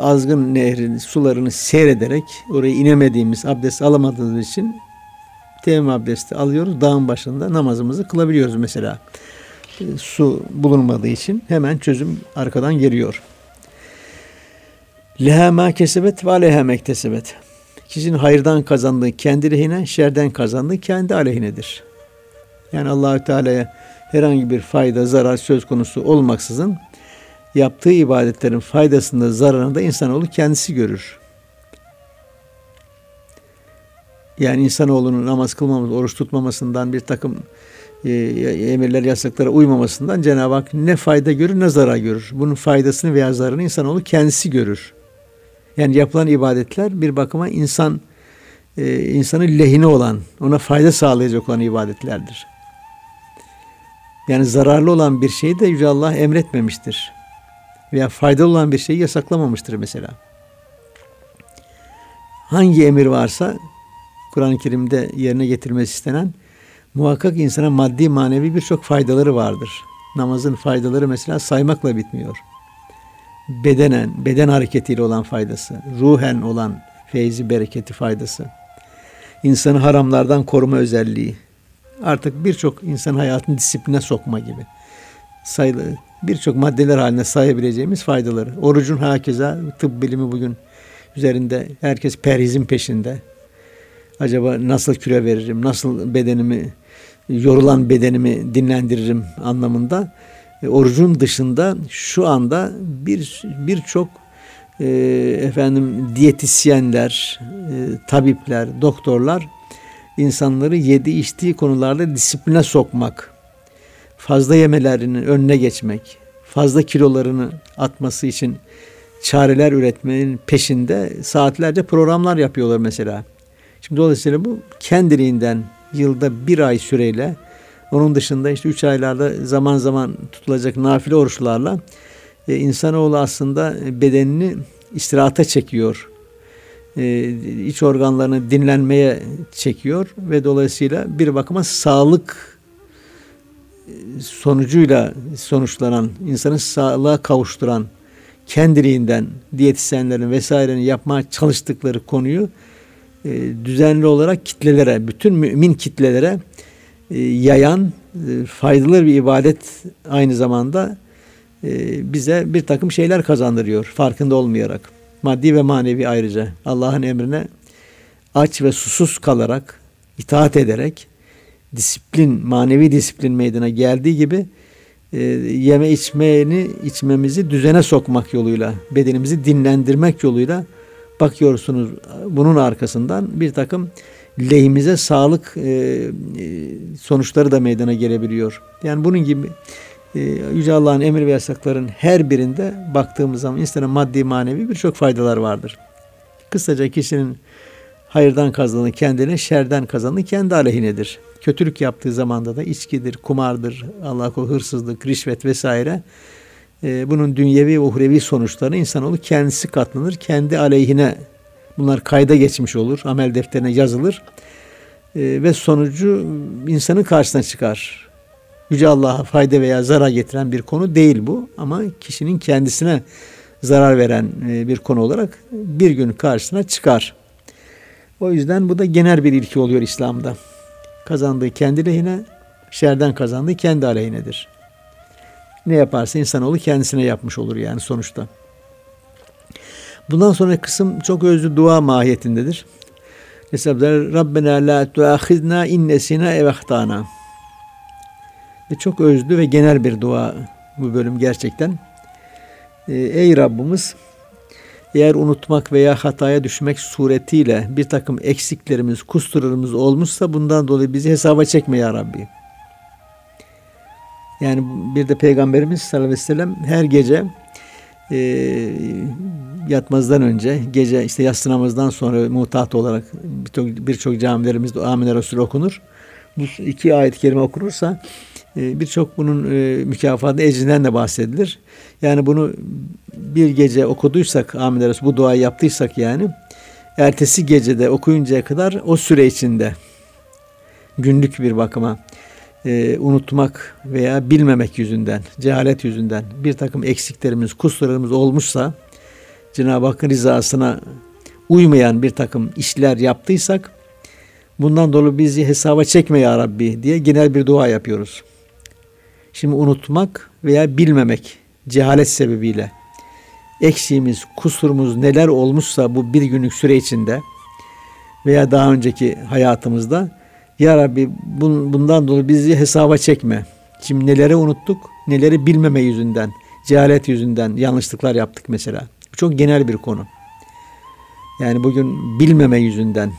azgın nehrin sularını seyrederek oraya inemediğimiz, abdest alamadığımız için teyemmüm abdesti alıyoruz. Dağın başında namazımızı kılabiliyoruz mesela. E, su bulunmadığı için hemen çözüm arkadan geliyor. Leha ma kesebet ve aleyha mektesebet. Kişinin hayırdan kazandığı kendi lehine, şerden kazandığı kendi aleyhinedir. Yani Allahü Teala'ya herhangi bir fayda, zarar söz konusu olmaksızın yaptığı ibadetlerin faydasında, zararını da insanoğlu kendisi görür. Yani insanoğlunun namaz kılmaması, oruç tutmamasından bir takım e, emirler, yasaklara uymamasından Cenab-ı Hak ne fayda görür ne zarar görür. Bunun faydasını veya zararını insanoğlu kendisi görür. Yani yapılan ibadetler bir bakıma insan e, insanın lehine olan, ona fayda sağlayacak olan ibadetlerdir. Yani zararlı olan bir şeyi de Yüce Allah emretmemiştir. Veya faydalı olan bir şeyi yasaklamamıştır mesela. Hangi emir varsa Kur'an-ı Kerim'de yerine getirmesi istenen muhakkak insana maddi manevi birçok faydaları vardır. Namazın faydaları mesela saymakla bitmiyor bedenen, beden hareketiyle olan faydası, ruhen olan feyzi, bereketi faydası, insanı haramlardan koruma özelliği, artık birçok insan hayatını disipline sokma gibi sayılı birçok maddeler haline sayabileceğimiz faydaları. Orucun hakeza tıp bilimi bugün üzerinde herkes perhizin peşinde. Acaba nasıl küre veririm, nasıl bedenimi, yorulan bedenimi dinlendiririm anlamında orucun dışında şu anda bir birçok e, efendim diyetisyenler, e, tabipler, doktorlar insanları yedi içtiği konularda disipline sokmak, fazla yemelerinin önüne geçmek, fazla kilolarını atması için çareler üretmenin peşinde saatlerce programlar yapıyorlar mesela. Şimdi dolayısıyla bu kendiliğinden yılda bir ay süreyle onun dışında işte üç aylarda zaman zaman tutulacak nafile oruçlarla e, insanoğlu aslında bedenini istirahata çekiyor. E, iç organlarını dinlenmeye çekiyor ve dolayısıyla bir bakıma sağlık e, sonucuyla sonuçlanan, insanı sağlığa kavuşturan kendiliğinden diyetisyenlerin vesairenin yapmaya çalıştıkları konuyu e, düzenli olarak kitlelere, bütün mümin kitlelere e, yayan e, faydalı bir ibadet aynı zamanda e, bize bir takım şeyler kazandırıyor farkında olmayarak. Maddi ve manevi ayrıca Allah'ın emrine aç ve susuz kalarak, itaat ederek disiplin, manevi disiplin meydana geldiği gibi yeme içmeni içmemizi düzene sokmak yoluyla, bedenimizi dinlendirmek yoluyla bakıyorsunuz bunun arkasından bir takım lehimize sağlık e, e, sonuçları da meydana gelebiliyor. Yani bunun gibi e, Yüce Allah'ın emir ve yasakların her birinde baktığımız zaman insana maddi manevi birçok faydalar vardır. Kısaca kişinin hayırdan kazandığı kendine, şerden kazandığı kendi aleyhinedir. Kötülük yaptığı zamanda da içkidir, kumardır, Allah korusun hırsızlık, rişvet vesaire. E, bunun dünyevi ve uhrevi sonuçlarını insanoğlu kendisi katlanır. Kendi aleyhine bunlar kayda geçmiş olur. Amel defterine yazılır. E, ve sonucu insanın karşısına çıkar. Yüce Allah'a fayda veya zarar getiren bir konu değil bu. Ama kişinin kendisine zarar veren e, bir konu olarak bir gün karşısına çıkar. O yüzden bu da genel bir ilki oluyor İslam'da. Kazandığı kendi lehine, şerden kazandığı kendi aleyhinedir. Ne yaparsa insanoğlu kendisine yapmış olur yani sonuçta. Bundan sonra kısım çok özlü dua mahiyetindedir. Mesela Rabbena la tuahizna innesina evahtana. Ve çok özlü ve genel bir dua bu bölüm gerçekten. Ee, ey Rabbimiz eğer unutmak veya hataya düşmek suretiyle bir takım eksiklerimiz, kusurlarımız olmuşsa bundan dolayı bizi hesaba çekme ya Rabbi. Yani bir de Peygamberimiz sallallahu aleyhi ve sellem her gece e, yatmazdan önce gece işte yatsı namazdan sonra mutat olarak birçok bir camilerimizde Amin Resul okunur. Bu iki ayet-i kerime okunursa e, birçok bunun e, mükafatı ecrinden de bahsedilir. Yani bunu bir gece okuduysak Amin Resul bu duayı yaptıysak yani ertesi gecede okuyuncaya kadar o süre içinde günlük bir bakıma e, unutmak veya bilmemek yüzünden, cehalet yüzünden bir takım eksiklerimiz, kusurlarımız olmuşsa Cenab-ı Hakk'ın rızasına uymayan bir takım işler yaptıysak bundan dolayı bizi hesaba çekme ya Rabbi diye genel bir dua yapıyoruz. Şimdi unutmak veya bilmemek cehalet sebebiyle eksiğimiz, kusurumuz neler olmuşsa bu bir günlük süre içinde veya daha önceki hayatımızda ya Rabbi bundan dolayı bizi hesaba çekme. Şimdi neleri unuttuk, neleri bilmeme yüzünden, cehalet yüzünden yanlışlıklar yaptık mesela. Bu çok genel bir konu. Yani bugün bilmeme yüzünden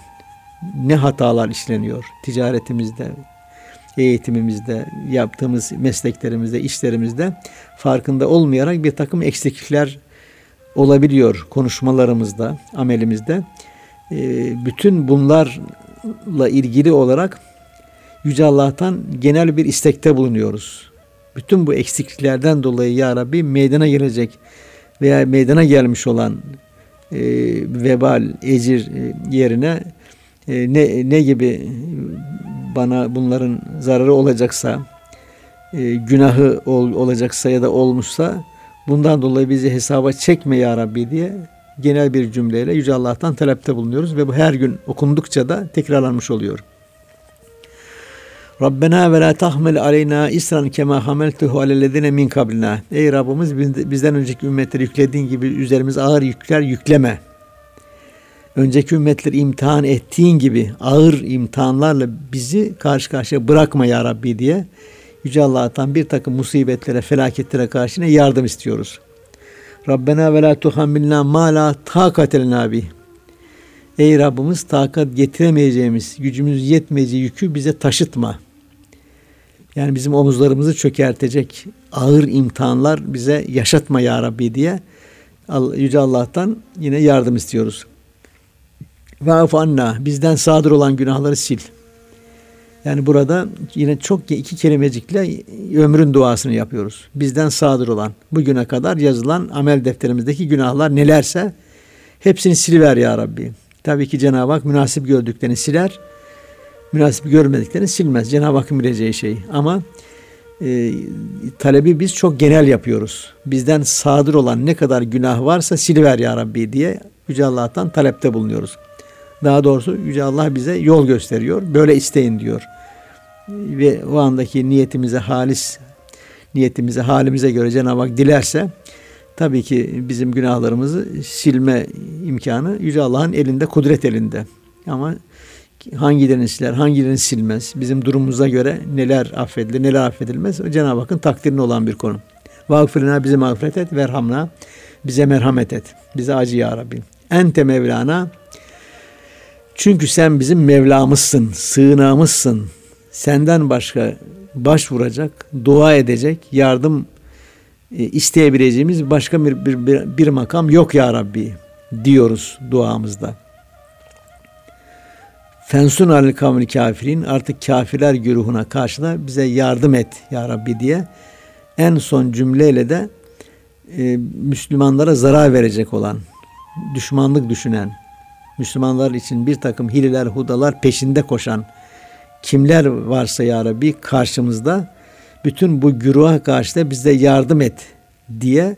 ne hatalar işleniyor ticaretimizde, eğitimimizde, yaptığımız mesleklerimizde, işlerimizde farkında olmayarak bir takım eksiklikler olabiliyor konuşmalarımızda, amelimizde. Ee, bütün bunlarla ilgili olarak Yüce Allah'tan genel bir istekte bulunuyoruz. Bütün bu eksikliklerden dolayı Ya Rabbi meydana gelecek veya meydana gelmiş olan e, vebal, ecir e, yerine e, ne, ne gibi bana bunların zararı olacaksa, e, günahı ol, olacaksa ya da olmuşsa bundan dolayı bizi hesaba çekme ya Rabbi diye genel bir cümleyle Yüce Allah'tan talepte bulunuyoruz ve bu her gün okundukça da tekrarlanmış oluyor. Rabbena ve la tahmil aleyna isran kema hameltuhu alellezine min kablina. Ey Rabbimiz bizden önceki ümmetleri yüklediğin gibi üzerimize ağır yükler yükleme. Önceki ümmetleri imtihan ettiğin gibi ağır imtihanlarla bizi karşı karşıya bırakma ya Rabbi diye Yüce Allah'tan bir takım musibetlere, felaketlere karşı yardım istiyoruz. Rabbena ve la tuhammilna ma la takat bih. Ey Rabbimiz takat getiremeyeceğimiz, gücümüz yetmeyeceği yükü bize taşıtma. Yani bizim omuzlarımızı çökertecek ağır imtihanlar bize yaşatma ya Rabbi diye Yüce Allah'tan yine yardım istiyoruz. Ve anna bizden sadır olan günahları sil. Yani burada yine çok iki kelimecikle ömrün duasını yapıyoruz. Bizden sadır olan, bugüne kadar yazılan amel defterimizdeki günahlar nelerse hepsini siliver ya Rabbi. Tabii ki Cenab-ı Hak münasip gördüklerini siler, münasip görmediklerini silmez. Cenab-ı Hakk'ın bileceği şey. Ama e, talebi biz çok genel yapıyoruz. Bizden sadır olan ne kadar günah varsa siliver ya Rabbi diye Yüce Allah'tan talepte bulunuyoruz. Daha doğrusu Yüce Allah bize yol gösteriyor. Böyle isteyin diyor. Ve o andaki niyetimize halis, niyetimize, halimize göre Cenab-ı Hak dilerse tabii ki bizim günahlarımızı silme imkanı Yüce Allah'ın elinde, kudret elinde. Ama hangilerini siler, hangilerini silmez, bizim durumumuza göre neler affedilir, neler affedilmez Cenab-ı Hakk'ın takdirine olan bir konu. Vagfirina bize mağfiret et, verhamna bize merhamet et. Bize acı ya Rabbi. Ente Mevlana çünkü sen bizim Mevlamızsın, sığınağımızsın. Senden başka başvuracak, dua edecek, yardım isteyebileceğimiz başka bir, bir, bir, bir makam yok ya Rabbi diyoruz duamızda. Fensun alel kavmil kafirin artık kafirler güruhuna karşı da bize yardım et ya Rabbi diye en son cümleyle de e, Müslümanlara zarar verecek olan, düşmanlık düşünen, Müslümanlar için bir takım hileler, hudalar peşinde koşan kimler varsa ya Rabbi karşımızda bütün bu güruha karşı da bize yardım et diye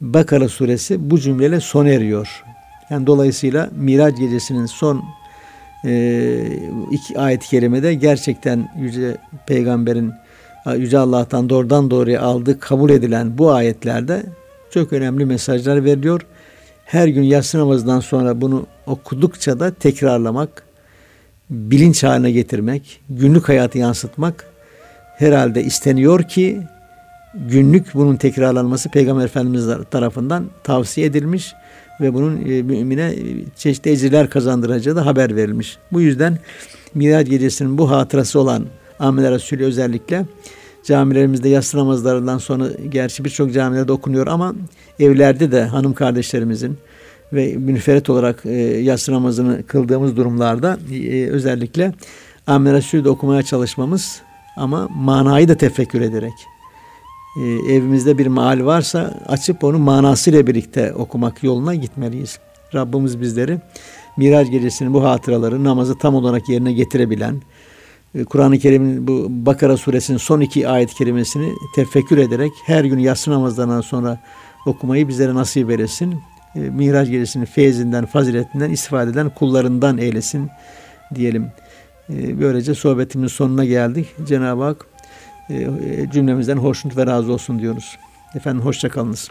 Bakara suresi bu cümleyle son eriyor. Yani dolayısıyla Miraç gecesinin son e, iki ayet-i kerimede gerçekten Yüce Peygamber'in Yüce Allah'tan doğrudan doğruya aldığı kabul edilen bu ayetlerde çok önemli mesajlar veriliyor. Her gün yatsı namazından sonra bunu okudukça da tekrarlamak, bilinç haline getirmek, günlük hayatı yansıtmak herhalde isteniyor ki günlük bunun tekrarlanması Peygamber Efendimiz tarafından tavsiye edilmiş ve bunun e, mümine çeşitli ecirler kazandıracağı da haber verilmiş. Bu yüzden Miraç gecesinin bu hatırası olan Ahmet Resulü özellikle camilerimizde yatsı namazlarından sonra gerçi birçok camilerde okunuyor ama evlerde de hanım kardeşlerimizin ve münferit olarak e, yatsı namazını kıldığımız durumlarda e, özellikle Ahmet Resulü okumaya çalışmamız ama manayı da tefekkür ederek e, evimizde bir maal varsa açıp onu manasıyla birlikte okumak yoluna gitmeliyiz. Rabbimiz bizleri Miraç gecesinin bu hatıraları namazı tam olarak yerine getirebilen, e, Kur'an-ı Kerim'in bu Bakara suresinin son iki ayet kelimesini tefekkür ederek her gün yatsı namazlarından sonra okumayı bizlere nasip eylesin. E, Miraç gecesinin feyzinden, faziletinden istifade eden kullarından eylesin diyelim. E, böylece sohbetimin sonuna geldik. Cenab-ı Hak cümlemizden hoşnut ve razı olsun diyoruz. Efendim hoşçakalınız.